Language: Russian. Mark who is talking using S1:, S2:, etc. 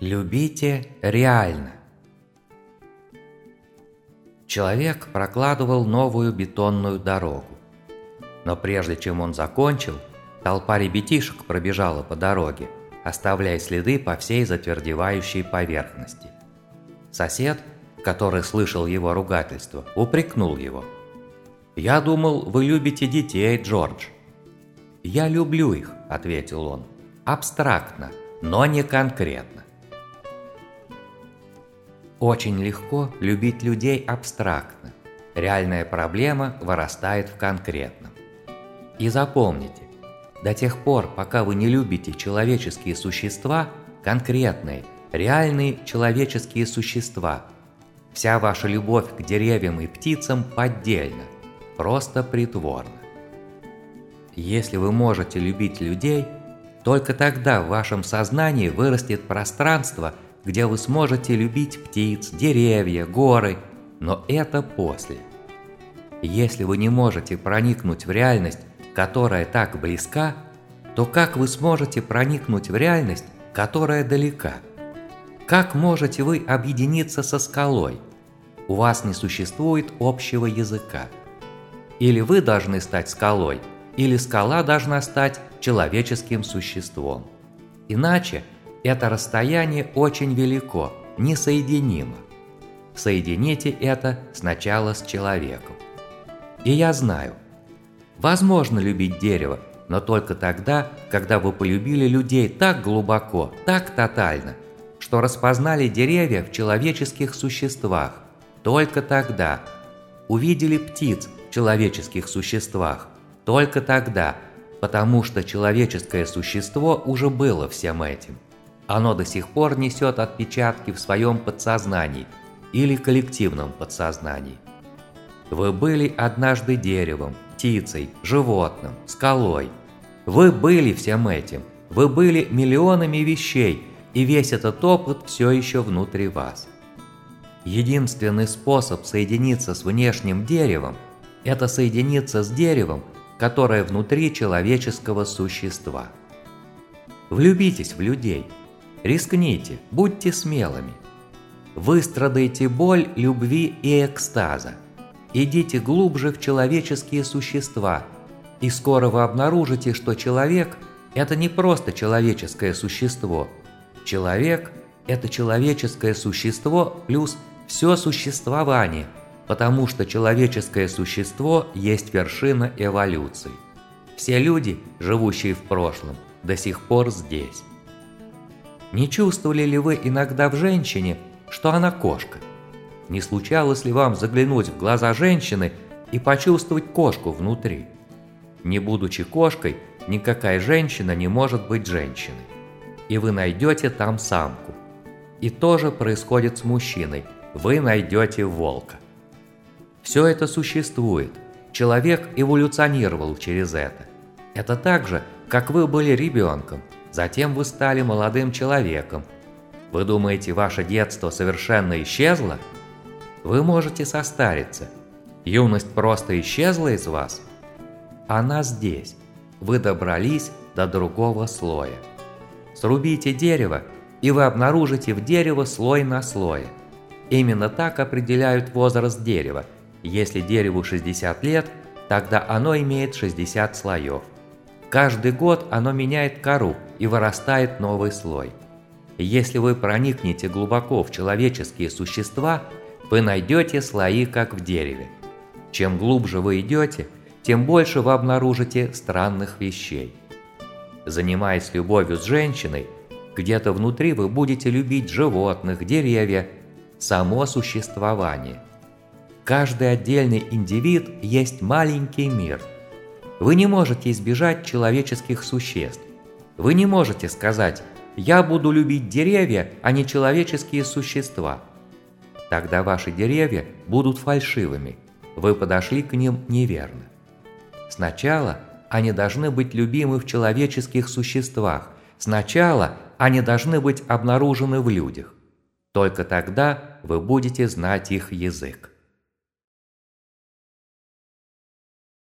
S1: Любите реально. Человек прокладывал новую бетонную дорогу. Но прежде чем он закончил, толпа ребятишек пробежала по дороге, оставляя следы по всей затвердевающей поверхности. Сосед, который слышал его ругательство, упрекнул его. «Я думал, вы любите детей, Джордж». «Я люблю их», – ответил он, – «абстрактно, но не конкретно». Очень легко любить людей абстрактно. Реальная проблема вырастает в конкретном. И запомните, до тех пор, пока вы не любите человеческие существа, конкретные, реальные человеческие существа, вся ваша любовь к деревьям и птицам поддельна, просто притворна. Если вы можете любить людей, только тогда в вашем сознании вырастет пространство – где вы сможете любить птиц, деревья, горы, но это после. Если вы не можете проникнуть в реальность, которая так близка, то как вы сможете проникнуть в реальность, которая далека? Как можете вы объединиться со скалой? У вас не существует общего языка. Или вы должны стать скалой, или скала должна стать человеческим существом. Иначе – это расстояние очень велико, несоединимо. Соедините это сначала с человеком. И я знаю, возможно любить дерево, но только тогда, когда вы полюбили людей так глубоко, так тотально, что распознали деревья в человеческих существах. Только тогда. Увидели птиц в человеческих существах. Только тогда, потому что человеческое существо уже было всем этим. Оно до сих пор несет отпечатки в своем подсознании или коллективном подсознании. Вы были однажды деревом, птицей, животным, скалой. Вы были всем этим. Вы были миллионами вещей, и весь этот опыт все еще внутри вас. Единственный способ соединиться с внешним деревом – это соединиться с деревом, которое внутри человеческого существа. Влюбитесь в людей – Рискните, будьте смелыми. Выстрадайте боль любви и экстаза. Идите глубже в человеческие существа, и скоро вы обнаружите, что человек – это не просто человеческое существо. Человек – это человеческое существо плюс все существование, потому что человеческое существо есть вершина эволюции. Все люди, живущие в прошлом, до сих пор здесь. Не чувствовали ли вы иногда в женщине, что она кошка? Не случалось ли вам заглянуть в глаза женщины и почувствовать кошку внутри? Не будучи кошкой, никакая женщина не может быть женщиной. И вы найдете там самку. И то же происходит с мужчиной. Вы найдете волка. Все это существует. Человек эволюционировал через это. Это так же, как вы были ребенком – Затем вы стали молодым человеком. Вы думаете, ваше детство совершенно исчезло? Вы можете состариться. Юность просто исчезла из вас? Она здесь. Вы добрались до другого слоя. Срубите дерево, и вы обнаружите в дерево слой на слое. Именно так определяют возраст дерева. Если дереву 60 лет, тогда оно имеет 60 слоев. Каждый год оно меняет кору и вырастает новый слой. Если вы проникнете глубоко в человеческие существа, вы найдете слои, как в дереве. Чем глубже вы идете, тем больше вы обнаружите странных вещей. Занимаясь любовью с женщиной, где-то внутри вы будете любить животных, деревья, само существование. Каждый отдельный индивид есть маленький мир – вы не можете избежать человеческих существ. Вы не можете сказать «я буду любить деревья, а не человеческие существа». Тогда ваши деревья будут фальшивыми, вы подошли к ним неверно. Сначала они должны быть любимы в человеческих существах, сначала они должны быть обнаружены в людях. Только тогда вы будете знать их язык.